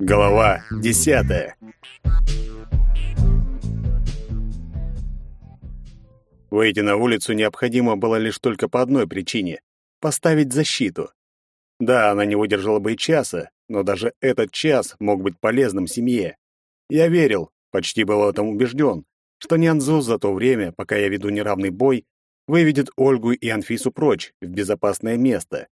Глава десятая. Выйти на улицу необходимо было лишь только по одной причине — поставить защиту. Да, она не выдержала бы и часа, но даже этот час мог быть полезным семье. Я верил, почти был в этом убежден, что Нянзу за то время, пока я веду неравный бой, выведет Ольгу и Анфису прочь, в безопасное место.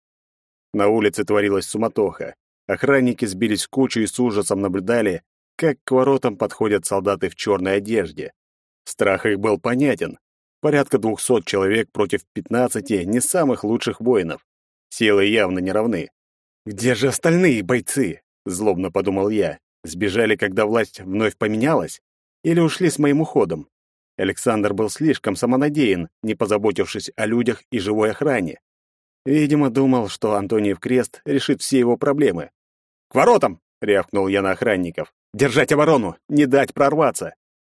На улице творилась суматоха. Охранники сбились в кучу и с ужасом наблюдали, как к воротам подходят солдаты в черной одежде. Страх их был понятен. Порядка двухсот человек против пятнадцати не самых лучших воинов. Силы явно не равны. «Где же остальные бойцы?» — злобно подумал я. «Сбежали, когда власть вновь поменялась? Или ушли с моим уходом?» Александр был слишком самонадеян, не позаботившись о людях и живой охране. Видимо, думал, что Антониев крест решит все его проблемы. «К воротам!» — рявкнул я на охранников. «Держать оборону! Не дать прорваться!»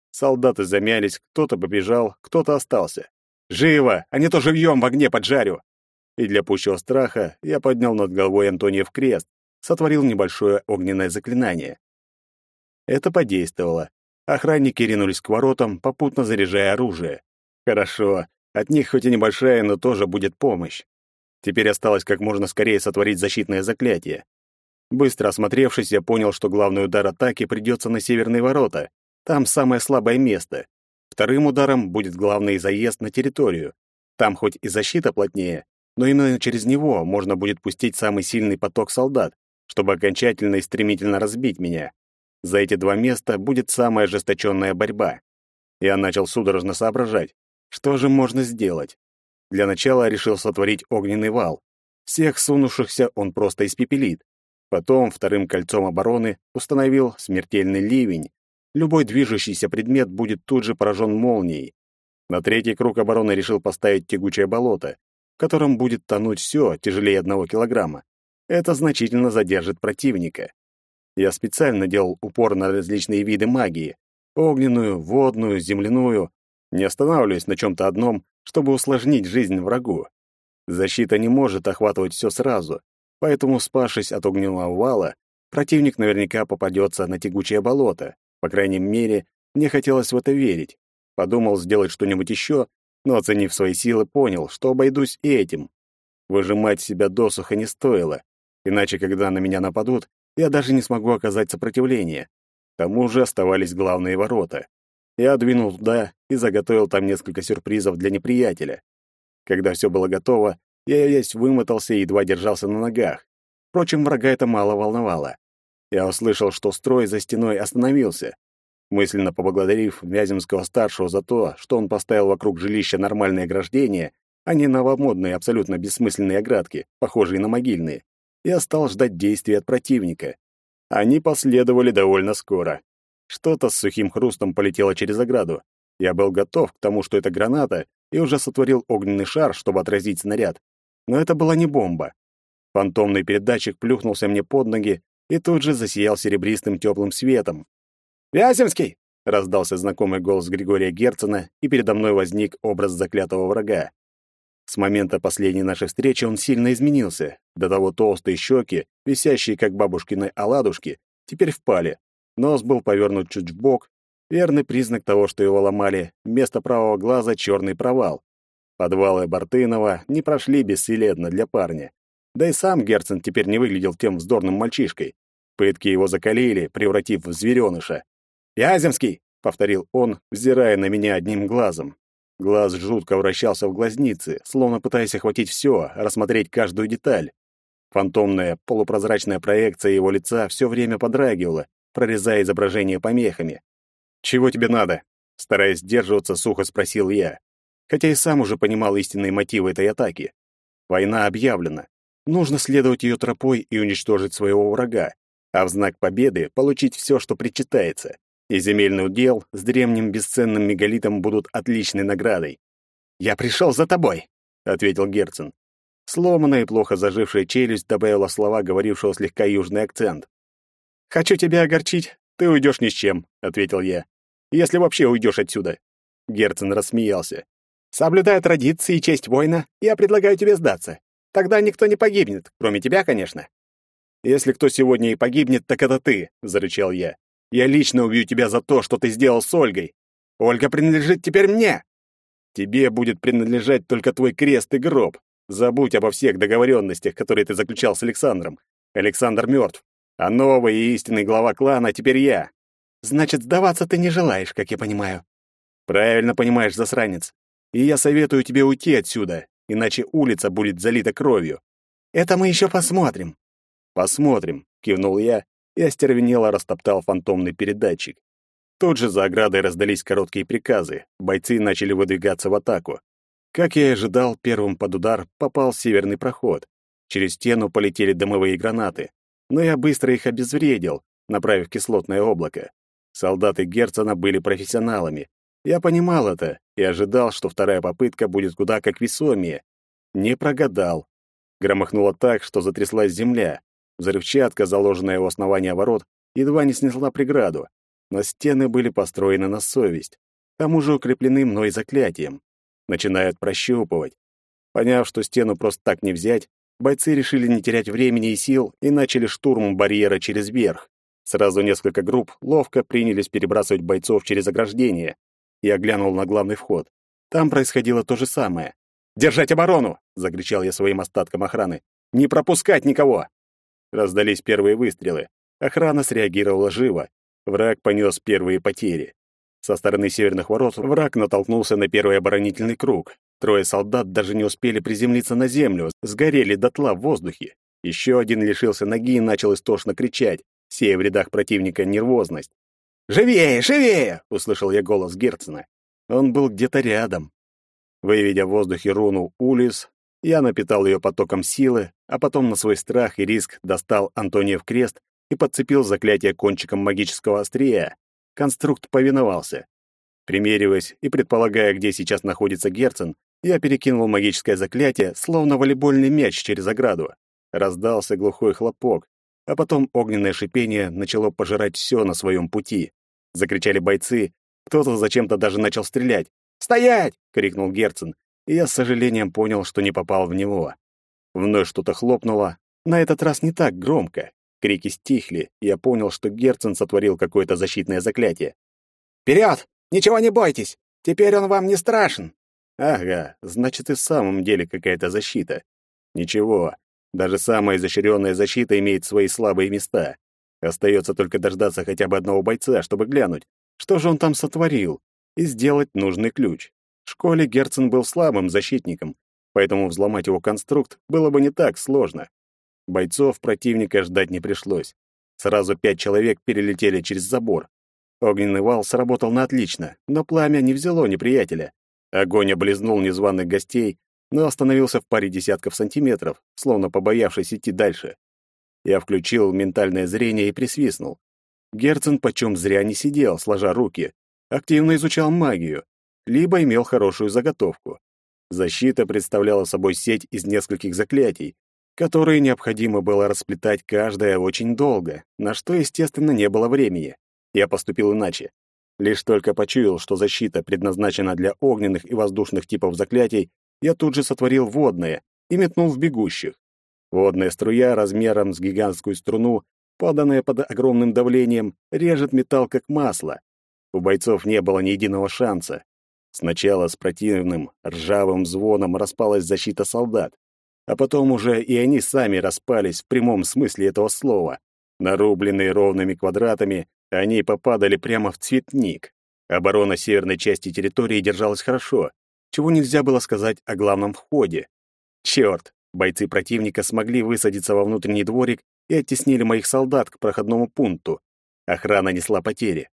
Солдаты замялись, кто-то побежал, кто-то остался. «Живо! А не то живьем в огне поджарю!» И для пущего страха я поднял над головой Антониев крест, сотворил небольшое огненное заклинание. Это подействовало. Охранники ринулись к воротам, попутно заряжая оружие. Хорошо, от них хоть и небольшая, но тоже будет помощь. Теперь осталось как можно скорее сотворить защитное заклятие. Быстро осмотревшись, я понял, что главный удар атаки придется на северные ворота. Там самое слабое место. Вторым ударом будет главный заезд на территорию. Там хоть и защита плотнее, но именно через него можно будет пустить самый сильный поток солдат, чтобы окончательно и стремительно разбить меня. За эти два места будет самая ожесточенная борьба. Я начал судорожно соображать, что же можно сделать. Для начала решил сотворить огненный вал. Всех сунувшихся он просто испепелит. Потом вторым кольцом обороны установил смертельный ливень. Любой движущийся предмет будет тут же поражен молнией. На третий круг обороны решил поставить тягучее болото, в котором будет тонуть все тяжелее одного килограмма. Это значительно задержит противника. Я специально делал упор на различные виды магии — огненную, водную, земляную. Не останавливаясь на чем-то одном, чтобы усложнить жизнь врагу. Защита не может охватывать все сразу, поэтому, спавшись от огненного вала, противник наверняка попадется на тягучее болото. По крайней мере, мне хотелось в это верить. Подумал сделать что-нибудь еще, но, оценив свои силы, понял, что обойдусь и этим. Выжимать себя досуха не стоило, иначе, когда на меня нападут, я даже не смогу оказать сопротивление. К тому же оставались главные ворота. Я двинул туда и заготовил там несколько сюрпризов для неприятеля. Когда все было готово, я весь вымотался и едва держался на ногах. Впрочем, врага это мало волновало. Я услышал, что строй за стеной остановился. Мысленно поблагодарив Вяземского-старшего за то, что он поставил вокруг жилища нормальное ограждение, а не новомодные, абсолютно бессмысленные оградки, похожие на могильные, я стал ждать действий от противника. Они последовали довольно скоро. Что-то с сухим хрустом полетело через ограду. Я был готов к тому, что это граната, и уже сотворил огненный шар, чтобы отразить снаряд. Но это была не бомба. Фантомный передатчик плюхнулся мне под ноги и тут же засиял серебристым теплым светом. «Вяземский!» — раздался знакомый голос Григория Герцена, и передо мной возник образ заклятого врага. С момента последней нашей встречи он сильно изменился. До того толстые щеки, висящие как бабушкины оладушки, теперь впали. Нос был повернут чуть вбок, верный признак того, что его ломали. Вместо правого глаза черный провал. Подвалы Бартынова не прошли бесследно для парня. Да и сам Герцен теперь не выглядел тем вздорным мальчишкой. Пытки его закалили, превратив в звереныша. «Яземский!» — повторил он, взирая на меня одним глазом. Глаз жутко вращался в глазнице, словно пытаясь охватить все, рассмотреть каждую деталь. Фантомная, полупрозрачная проекция его лица все время подрагивала, прорезая изображение помехами. «Чего тебе надо?» Стараясь сдерживаться, сухо спросил я. Хотя и сам уже понимал истинные мотивы этой атаки. Война объявлена. Нужно следовать ее тропой и уничтожить своего врага, а в знак победы получить все, что причитается. И земельный удел с древним бесценным мегалитом будут отличной наградой. «Я пришел за тобой», — ответил Герцен. Сломанная и плохо зажившая челюсть добавила слова, говорившего слегка южный акцент. «Хочу тебя огорчить, ты уйдешь ни с чем», — ответил я. «Если вообще уйдешь отсюда». Герцен рассмеялся. «Соблюдая традиции и честь воина, я предлагаю тебе сдаться. Тогда никто не погибнет, кроме тебя, конечно». Если кто сегодня и погибнет, так это ты, зарычал я. Я лично убью тебя за то, что ты сделал с Ольгой. Ольга принадлежит теперь мне. Тебе будет принадлежать только твой крест и гроб. Забудь обо всех договоренностях, которые ты заключал с Александром. Александр мертв, а новый и истинный глава клана теперь я. Значит, сдаваться ты не желаешь, как я понимаю. Правильно понимаешь, засранец. И я советую тебе уйти отсюда, иначе улица будет залита кровью. Это мы еще посмотрим. Посмотрим, кивнул я и остервенело растоптал фантомный передатчик. Тут же за оградой раздались короткие приказы. Бойцы начали выдвигаться в атаку. Как я и ожидал, первым под удар попал северный проход. Через стену полетели дымовые гранаты, но я быстро их обезвредил, направив кислотное облако. Солдаты Герцена были профессионалами. Я понимал это и ожидал, что вторая попытка будет куда как весомее. Не прогадал. Громыхнуло так, что затряслась земля. Взрывчатка, заложенная у основания ворот, едва не снесла преграду, но стены были построены на совесть, к тому же укреплены мной заклятием. Начинают прощупывать. Поняв, что стену просто так не взять, бойцы решили не терять времени и сил и начали штурм барьера через верх. Сразу несколько групп ловко принялись перебрасывать бойцов через ограждение. Я глянул на главный вход. Там происходило то же самое. «Держать оборону!» — закричал я своим остаткам охраны. «Не пропускать никого!» Раздались первые выстрелы. Охрана среагировала живо. Враг понес первые потери. Со стороны северных ворот враг натолкнулся на первый оборонительный круг. Трое солдат даже не успели приземлиться на землю, сгорели дотла в воздухе. Еще один лишился ноги и начал истошно кричать, сея в рядах противника нервозность. «Живее, живее!» — услышал я голос Герцена. Он был где-то рядом. Выведя в воздухе руну «Улис», я напитал ее потоком силы, а потом на свой страх и риск достал Антониев крест и подцепил заклятие кончиком магического острия. Конструкт повиновался. Примериваясь и предполагая, где сейчас находится Герцен, я перекинул магическое заклятие, словно волейбольный мяч через ограду. Раздался глухой хлопок, а потом огненное шипение начало пожирать все на своем пути. Закричали бойцы, кто-то зачем-то даже начал стрелять. «Стоять!» — крикнул Герцен, и я с сожалением понял, что не попал в него. Вновь что-то хлопнуло, на этот раз не так громко. Крики стихли, и я понял, что Герцен сотворил какое-то защитное заклятие. «Вперед! Ничего не бойтесь! Теперь он вам не страшен!» «Ага, значит, и в самом деле какая-то защита. Ничего, даже самая изощренная защита имеет свои слабые места. Остается только дождаться хотя бы одного бойца, чтобы глянуть, что же он там сотворил, и сделать нужный ключ. В школе Герцен был слабым защитником, поэтому взломать его конструкт было бы не так сложно. Бойцов противника ждать не пришлось. Сразу пять человек перелетели через забор. Огненный вал сработал на отлично, но пламя не взяло неприятеля. Огонь облизнул незваных гостей, но остановился в паре десятков сантиметров, словно побоявшись идти дальше. Я включил ментальное зрение и присвистнул. Герцен почем зря не сидел, сложа руки. Активно изучал магию либо имел хорошую заготовку. Защита представляла собой сеть из нескольких заклятий, которые необходимо было расплетать каждое очень долго, на что, естественно, не было времени. Я поступил иначе. Лишь только почуял, что защита предназначена для огненных и воздушных типов заклятий, я тут же сотворил водное и метнул в бегущих. Водная струя размером с гигантскую струну, поданная под огромным давлением, режет металл как масло. У бойцов не было ни единого шанса. Сначала с противным, ржавым звоном распалась защита солдат, а потом уже и они сами распались в прямом смысле этого слова. Нарубленные ровными квадратами, они попадали прямо в цветник. Оборона северной части территории держалась хорошо, чего нельзя было сказать о главном входе. Черт, бойцы противника смогли высадиться во внутренний дворик и оттеснили моих солдат к проходному пункту. Охрана несла потери.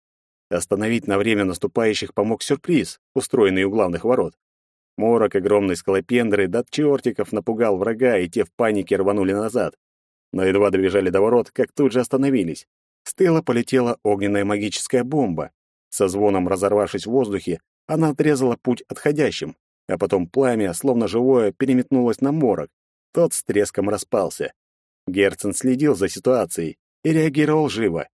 Остановить на время наступающих помог сюрприз, устроенный у главных ворот. Морок огромной скалопендры до чертиков напугал врага, и те в панике рванули назад. Но едва добежали до ворот, как тут же остановились. С тыла полетела огненная магическая бомба. Со звоном разорвавшись в воздухе, она отрезала путь отходящим, а потом пламя, словно живое, переметнулось на морок. Тот с треском распался. Герцен следил за ситуацией и реагировал живо.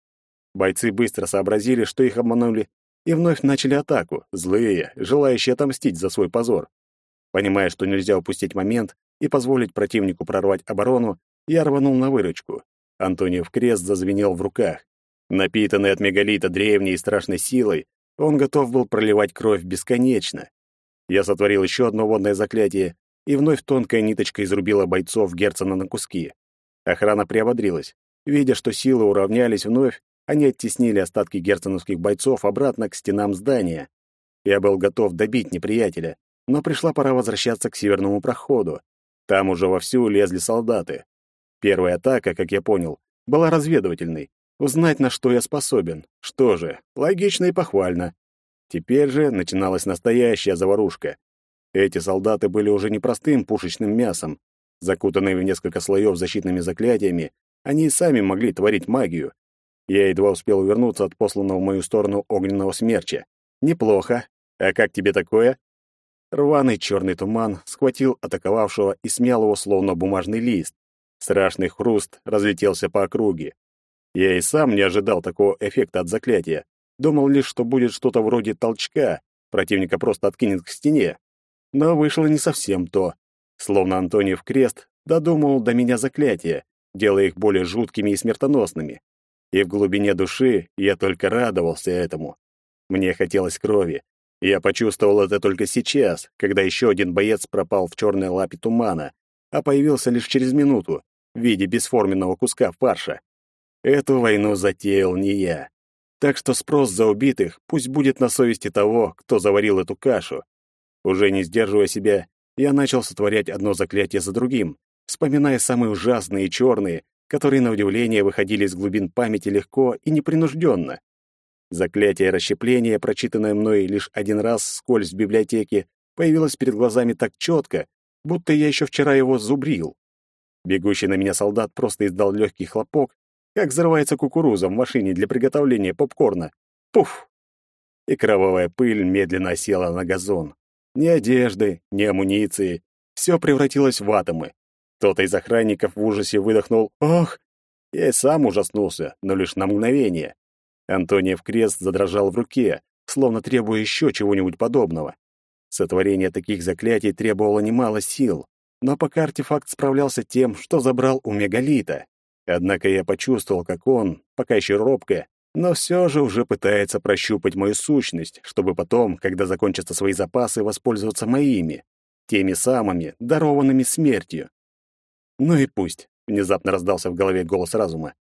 Бойцы быстро сообразили, что их обманули, и вновь начали атаку, злые, желающие отомстить за свой позор. Понимая, что нельзя упустить момент и позволить противнику прорвать оборону, я рванул на выручку. Антониев крест зазвенел в руках. Напитанный от мегалита древней и страшной силой, он готов был проливать кровь бесконечно. Я сотворил еще одно водное заклятие, и вновь тонкая ниточка изрубила бойцов Герцена на куски. Охрана приободрилась. Видя, что силы уравнялись вновь, они оттеснили остатки герценовских бойцов обратно к стенам здания. Я был готов добить неприятеля, но пришла пора возвращаться к северному проходу. Там уже вовсю лезли солдаты. Первая атака, как я понял, была разведывательной. Узнать, на что я способен. Что же, логично и похвально. Теперь же начиналась настоящая заварушка. Эти солдаты были уже не простым пушечным мясом. Закутанные в несколько слоев защитными заклятиями, они и сами могли творить магию. Я едва успел увернуться от посланного в мою сторону огненного смерча. Неплохо. А как тебе такое? Рваный черный туман схватил атаковавшего и смял его словно бумажный лист. Страшный хруст разлетелся по округе. Я и сам не ожидал такого эффекта от заклятия. Думал лишь, что будет что-то вроде толчка, противника просто откинет к стене. Но вышло не совсем то. Словно Антониев крест додумал до меня заклятия, делая их более жуткими и смертоносными. И в глубине души я только радовался этому. Мне хотелось крови. И я почувствовал это только сейчас, когда еще один боец пропал в черной лапе тумана, а появился лишь через минуту в виде бесформенного куска фарша. Эту войну затеял не я. Так что спрос за убитых пусть будет на совести того, кто заварил эту кашу. Уже не сдерживая себя, я начал сотворять одно заклятие за другим, вспоминая самые ужасные и черные, которые, на удивление, выходили из глубин памяти легко и непринужденно. Заклятие расщепления, прочитанное мной лишь один раз скользь в библиотеке, появилось перед глазами так четко, будто я еще вчера его зубрил. Бегущий на меня солдат просто издал легкий хлопок, как взрывается кукуруза в машине для приготовления попкорна. Пуф! И кровавая пыль медленно осела на газон. Ни одежды, ни амуниции. Все превратилось в атомы. Кто-то из охранников в ужасе выдохнул «Ох!». Я и сам ужаснулся, но лишь на мгновение. Антониев крест задрожал в руке, словно требуя еще чего-нибудь подобного. Сотворение таких заклятий требовало немало сил, но пока артефакт справлялся тем, что забрал у мегалита. Однако я почувствовал, как он, пока еще робко, но все же уже пытается прощупать мою сущность, чтобы потом, когда закончатся свои запасы, воспользоваться моими, теми самыми, дарованными смертью. Ну и пусть, внезапно раздался в голове голос разума.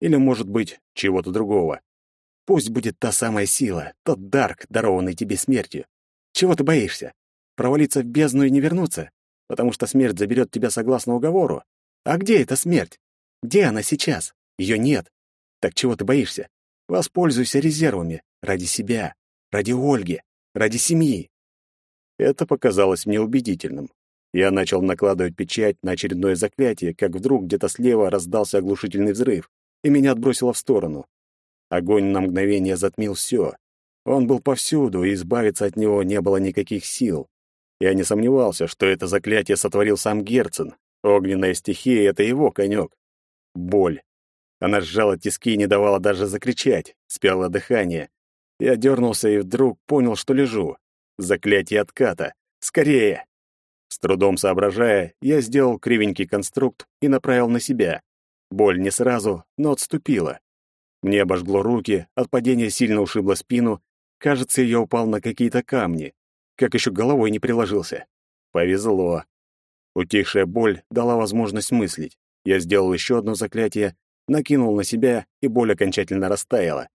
Или, может быть, чего-то другого. Пусть будет та самая сила, тот дарк, дарованный тебе смертью. Чего ты боишься? Провалиться в бездну и не вернуться? Потому что смерть заберет тебя согласно уговору? А где эта смерть? Где она сейчас? Ее нет. Так чего ты боишься? Воспользуйся резервами ради себя, ради Ольги, ради семьи. Это показалось мне убедительным. Я начал накладывать печать на очередное заклятие, как вдруг где-то слева раздался оглушительный взрыв, и меня отбросило в сторону. Огонь на мгновение затмил все. Он был повсюду, и избавиться от него не было никаких сил. Я не сомневался, что это заклятие сотворил сам Герцен. Огненная стихия — это его конек. Боль. Она сжала тиски и не давала даже закричать, спела дыхание. Я дернулся и вдруг понял, что лежу. Заклятие отката. Скорее! С трудом соображая, я сделал кривенький конструкт и направил на себя. Боль не сразу, но отступила. Мне обожгло руки, от падения сильно ушибло спину. Кажется, я упал на какие-то камни. Как еще головой не приложился. Повезло. Утихшая боль дала возможность мыслить. Я сделал еще одно заклятие, накинул на себя, и боль окончательно растаяла.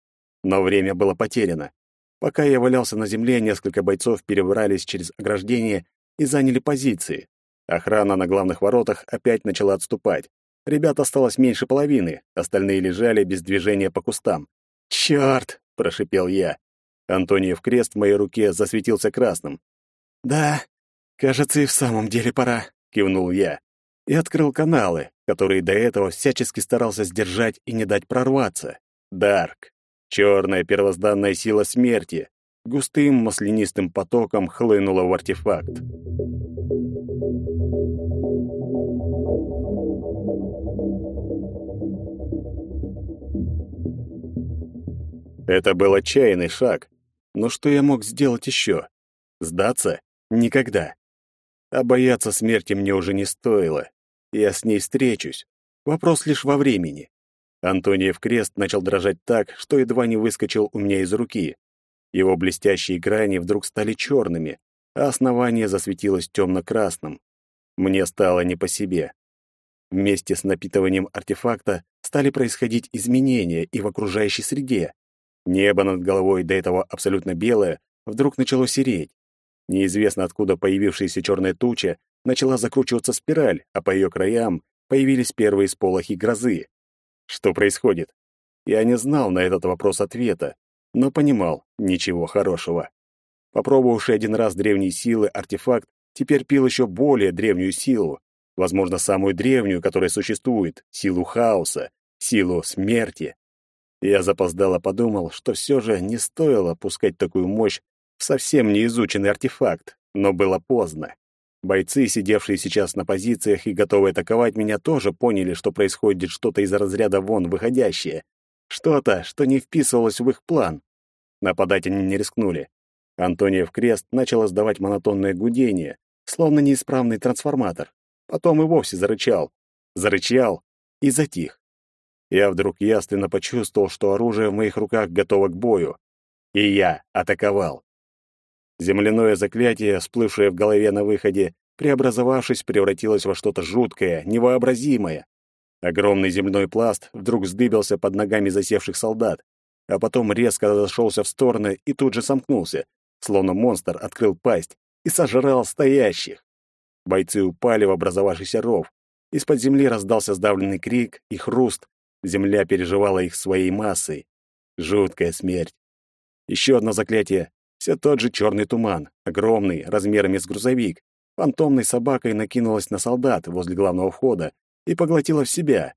Но время было потеряно. Пока я валялся на земле, несколько бойцов перебрались через ограждение и заняли позиции. Охрана на главных воротах опять начала отступать. Ребят осталось меньше половины, остальные лежали без движения по кустам. «Чёрт!» — прошипел я. Антониев крест в моей руке засветился красным. «Да, кажется, и в самом деле пора», — кивнул я. И открыл каналы, которые до этого всячески старался сдержать и не дать прорваться. Дарк. Черная первозданная сила смерти. Густым маслянистым потоком хлынула в артефакт. Это был отчаянный шаг. Но что я мог сделать еще? Сдаться? Никогда. А бояться смерти мне уже не стоило. Я с ней встречусь. Вопрос лишь во времени. Антониев крест начал дрожать так, что едва не выскочил у меня из руки. Его блестящие грани вдруг стали черными, а основание засветилось темно-красным. Мне стало не по себе. Вместе с напитыванием артефакта стали происходить изменения и в окружающей среде. Небо над головой, до этого абсолютно белое, вдруг начало сереть. Неизвестно откуда появившаяся черная туча начала закручиваться спираль, а по ее краям появились первые сполохи грозы. Что происходит? Я не знал на этот вопрос ответа, но понимал, ничего хорошего. Попробовавший один раз древние силы артефакт теперь пил еще более древнюю силу, возможно, самую древнюю, которая существует, силу хаоса, силу смерти. Я запоздало подумал, что все же не стоило пускать такую мощь в совсем неизученный артефакт, но было поздно. Бойцы, сидевшие сейчас на позициях и готовые атаковать меня, тоже поняли, что происходит что-то из разряда вон выходящее. Что-то, что не вписывалось в их план. Нападать они не рискнули. Антониев крест начал издавать монотонное гудение, словно неисправный трансформатор. Потом и вовсе зарычал. Зарычал и затих. Я вдруг ясно почувствовал, что оружие в моих руках готово к бою. И я атаковал. Земляное заклятие, всплывшее в голове на выходе, преобразовавшись, превратилось во что-то жуткое, невообразимое. Огромный земной пласт вдруг вздыбился под ногами засевших солдат, а потом резко разошелся в стороны и тут же сомкнулся, словно монстр открыл пасть и сожрал стоящих. Бойцы упали в образовавшийся ров. Из-под земли раздался сдавленный крик и хруст. Земля переживала их своей массой. Жуткая смерть. Еще одно заклятие. Все тот же черный туман, огромный, размерами с грузовик. Фантомной собакой накинулась на солдат возле главного входа и поглотила в себя.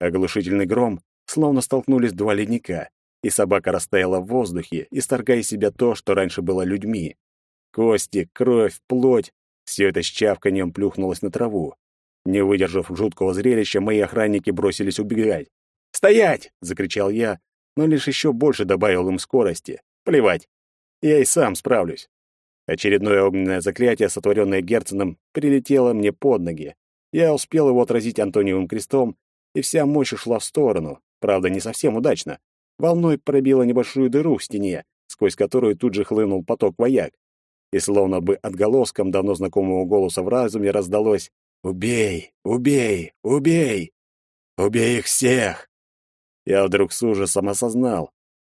Оглушительный гром, словно столкнулись два ледника, и собака растаяла в воздухе, исторгая из себя то, что раньше было людьми. Кости, кровь, плоть все это с чавканьем плюхнулось на траву. Не выдержав жуткого зрелища, мои охранники бросились убегать. «Стоять!» — закричал я, но лишь еще больше добавил им скорости. Плевать. Я и сам справлюсь. Очередное огненное заклятие, сотворенное Герценом, прилетело мне под ноги. Я успел его отразить Антониевым крестом, и вся мощь ушла в сторону, правда, не совсем удачно. Волной пробила небольшую дыру в стене, сквозь которую тут же хлынул поток вояк и словно бы отголоском давно знакомого голоса в разуме раздалось «Убей! Убей! Убей! Убей их всех!» Я вдруг с ужасом осознал.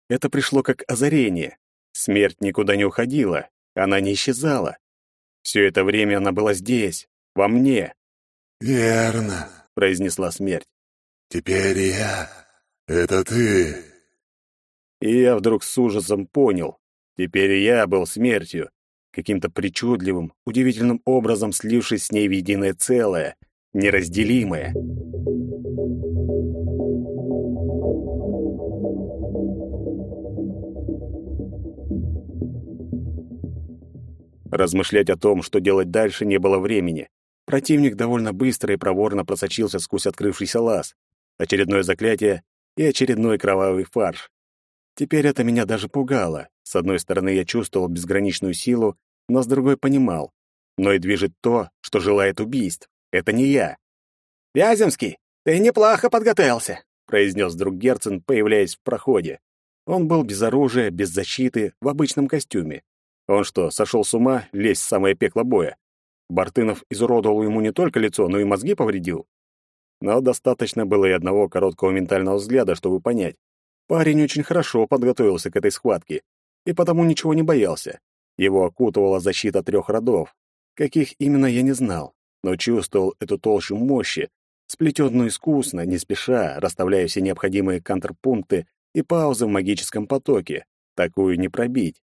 Это пришло как озарение. Смерть никуда не уходила, она не исчезала. Все это время она была здесь, во мне. «Верно», — произнесла смерть. «Теперь я. Это ты». И я вдруг с ужасом понял. Теперь я был смертью, каким-то причудливым, удивительным образом слившись с ней в единое целое, неразделимое. Размышлять о том, что делать дальше, не было времени. Противник довольно быстро и проворно просочился сквозь открывшийся лаз. Очередное заклятие и очередной кровавый фарш. Теперь это меня даже пугало. С одной стороны, я чувствовал безграничную силу, но с другой понимал. Но и движет то, что желает убийств. Это не я. «Вяземский, ты неплохо подготовился», — произнес друг Герцен, появляясь в проходе. Он был без оружия, без защиты, в обычном костюме. Он что, сошел с ума лезть в самое пекло боя? Бартынов изуродовал ему не только лицо, но и мозги повредил. Но достаточно было и одного короткого ментального взгляда, чтобы понять. Парень очень хорошо подготовился к этой схватке и потому ничего не боялся. Его окутывала защита трех родов. Каких именно я не знал, но чувствовал эту толщу мощи, сплетенную искусно, не спеша, расставляя все необходимые контрпункты и паузы в магическом потоке. Такую не пробить.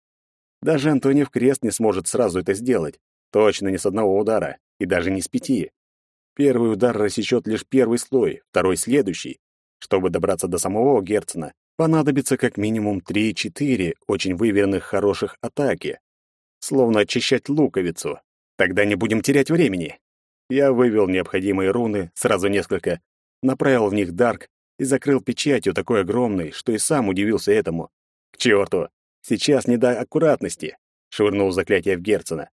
Даже Антониев Крест не сможет сразу это сделать. Точно не с одного удара, и даже не с пяти. Первый удар рассечет лишь первый слой, второй — следующий. Чтобы добраться до самого Герцена, понадобится как минимум 3-4 очень выверенных хороших атаки. Словно очищать луковицу. Тогда не будем терять времени. Я вывел необходимые руны, сразу несколько, направил в них дарк и закрыл печатью такой огромной, что и сам удивился этому. К черту! Сейчас не до аккуратности, швырнул заклятие в Герцена.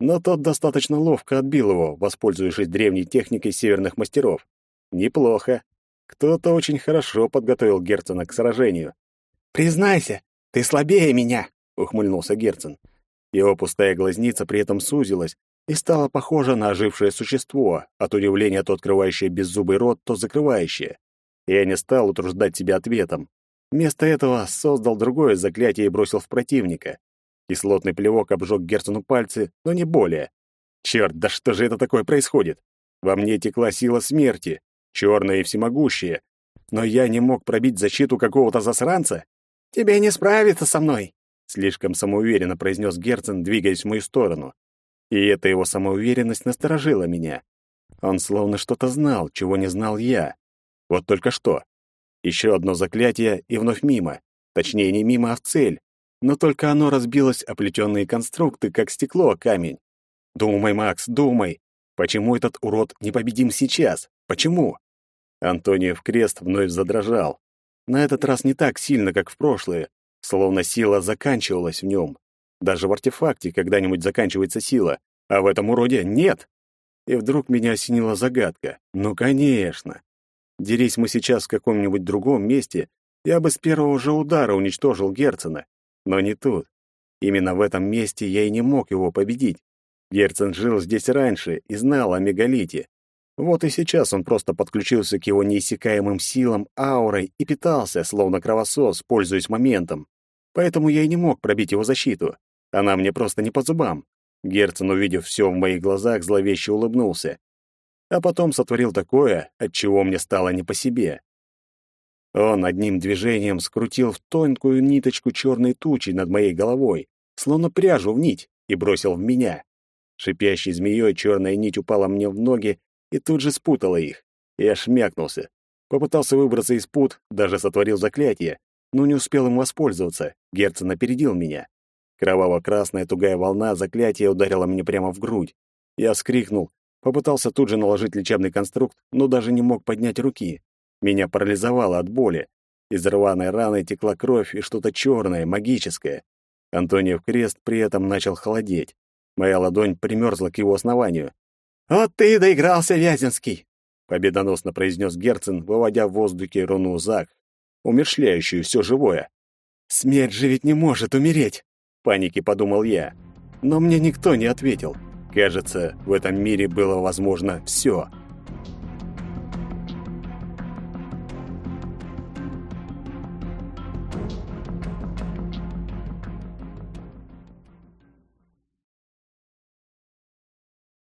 Но тот достаточно ловко отбил его, воспользовавшись древней техникой северных мастеров. Неплохо. Кто-то очень хорошо подготовил Герцена к сражению. «Признайся, ты слабее меня!» — ухмыльнулся Герцен. Его пустая глазница при этом сузилась и стала похожа на ожившее существо, от удивления то открывающее беззубый рот, то закрывающее. Я не стал утруждать себя ответом. Вместо этого создал другое заклятие и бросил в противника. Кислотный плевок обжег Герцену пальцы, но не более. Черт, да что же это такое происходит? Во мне текла сила смерти, черная и всемогущая. Но я не мог пробить защиту какого-то засранца. «Тебе не справиться со мной», — слишком самоуверенно произнес Герцен, двигаясь в мою сторону. И эта его самоуверенность насторожила меня. Он словно что-то знал, чего не знал я. Вот только что. Еще одно заклятие и вновь мимо. Точнее, не мимо, а в цель. Но только оно разбилось о плетеные конструкты, как стекло о камень. Думай, Макс, думай. Почему этот урод непобедим сейчас? Почему? Антониев крест вновь задрожал. На этот раз не так сильно, как в прошлое, словно сила заканчивалась в нем. Даже в артефакте когда-нибудь заканчивается сила, а в этом уроде нет. И вдруг меня осенила загадка. Ну, конечно. Дерись мы сейчас в каком-нибудь другом месте, я бы с первого же удара уничтожил Герцена. Но не тут. Именно в этом месте я и не мог его победить. Герцен жил здесь раньше и знал о мегалите. Вот и сейчас он просто подключился к его неиссякаемым силам, аурой и питался, словно кровосос, пользуясь моментом. Поэтому я и не мог пробить его защиту. Она мне просто не по зубам. Герцен, увидев все в моих глазах, зловеще улыбнулся. А потом сотворил такое, от чего мне стало не по себе. Он одним движением скрутил в тонкую ниточку черной тучи над моей головой, словно пряжу в нить, и бросил в меня. Шипящей змеей черная нить упала мне в ноги и тут же спутала их. Я шмякнулся. Попытался выбраться из пут, даже сотворил заклятие, но не успел им воспользоваться. Герцен опередил меня. Кроваво-красная тугая волна заклятия ударила мне прямо в грудь. Я вскрикнул, попытался тут же наложить лечебный конструкт, но даже не мог поднять руки. Меня парализовало от боли. Из рваной раны текла кровь и что-то черное, магическое. Антониев крест при этом начал холодеть. Моя ладонь примерзла к его основанию. «Вот ты доигрался, Вяземский!» — победоносно произнес Герцен, выводя в воздухе руну Зак, умершляющую все живое. «Смерть же ведь не может умереть!» — в панике подумал я. Но мне никто не ответил. Кажется, в этом мире было возможно все.